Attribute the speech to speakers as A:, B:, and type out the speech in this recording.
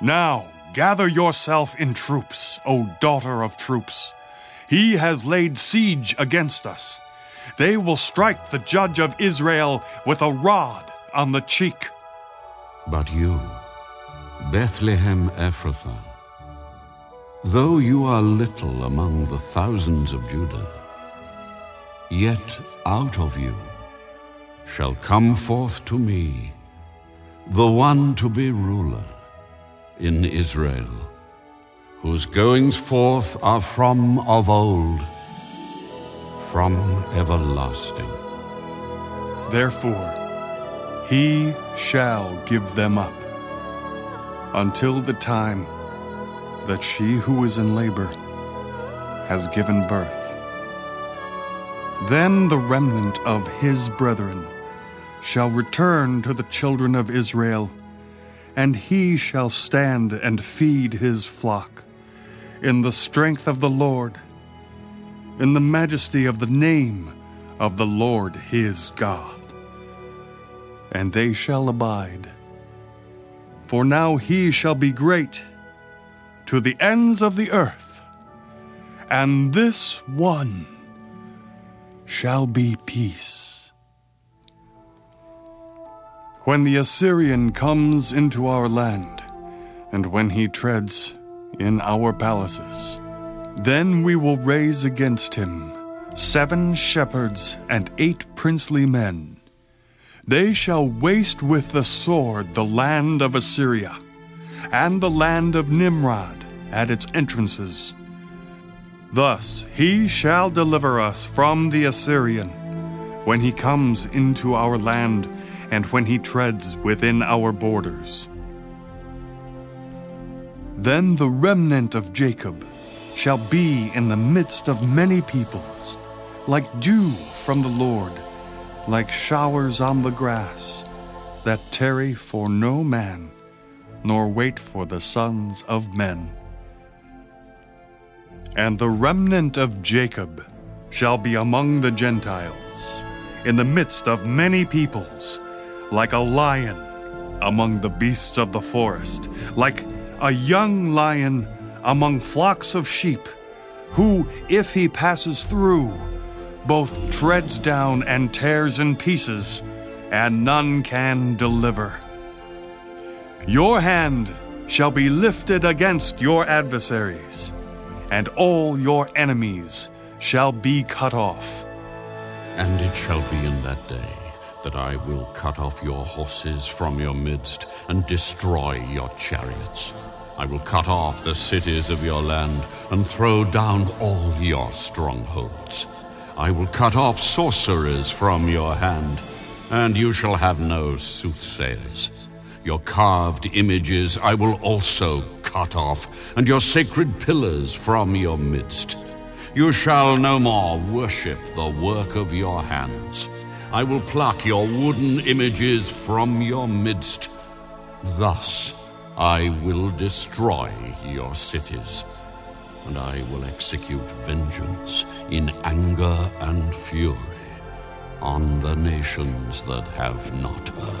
A: Now gather yourself in troops, O daughter of troops. He has laid siege against us. They will strike the judge of Israel with a rod on the cheek.
B: But you, Bethlehem Ephrathah, though you are little among the thousands of Judah, yet out of you shall come forth to me the one to be ruler in Israel, whose goings forth are from of old, from everlasting.
A: Therefore, he shall give them up until the time that she who is in labor has given birth. Then the remnant of his brethren shall return to the children of Israel, and he shall stand and feed his flock in the strength of the Lord, in the majesty of the name of the Lord his God. And they shall abide. For now he shall be great to the ends of the earth, and this one shall be peace. When the Assyrian comes into our land, and when he treads in our palaces, then we will raise against him seven shepherds and eight princely men. They shall waste with the sword the land of Assyria, and the land of Nimrod at its entrances. Thus he shall deliver us from the Assyrian when he comes into our land and when he treads within our borders. Then the remnant of Jacob shall be in the midst of many peoples, like dew from the Lord, like showers on the grass, that tarry for no man, nor wait for the sons of men. And the remnant of Jacob shall be among the Gentiles, in the midst of many peoples, like a lion among the beasts of the forest, like a young lion among flocks of sheep, who, if he passes through, both treads down and tears in pieces, and none can deliver. Your hand shall be lifted against your adversaries, and all your enemies shall be cut off.
B: And it shall be in that day that I will cut off your horses from your midst and destroy your chariots. I will cut off the cities of your land and throw down all your strongholds. I will cut off sorcerers from your hand, and you shall have no soothsayers. Your carved images I will also cut off, and your sacred pillars from your midst. You shall no more worship the work of your hands. I will pluck your wooden images from your midst. Thus I will destroy your cities, and I will execute vengeance in anger and fury on the nations that have not heard.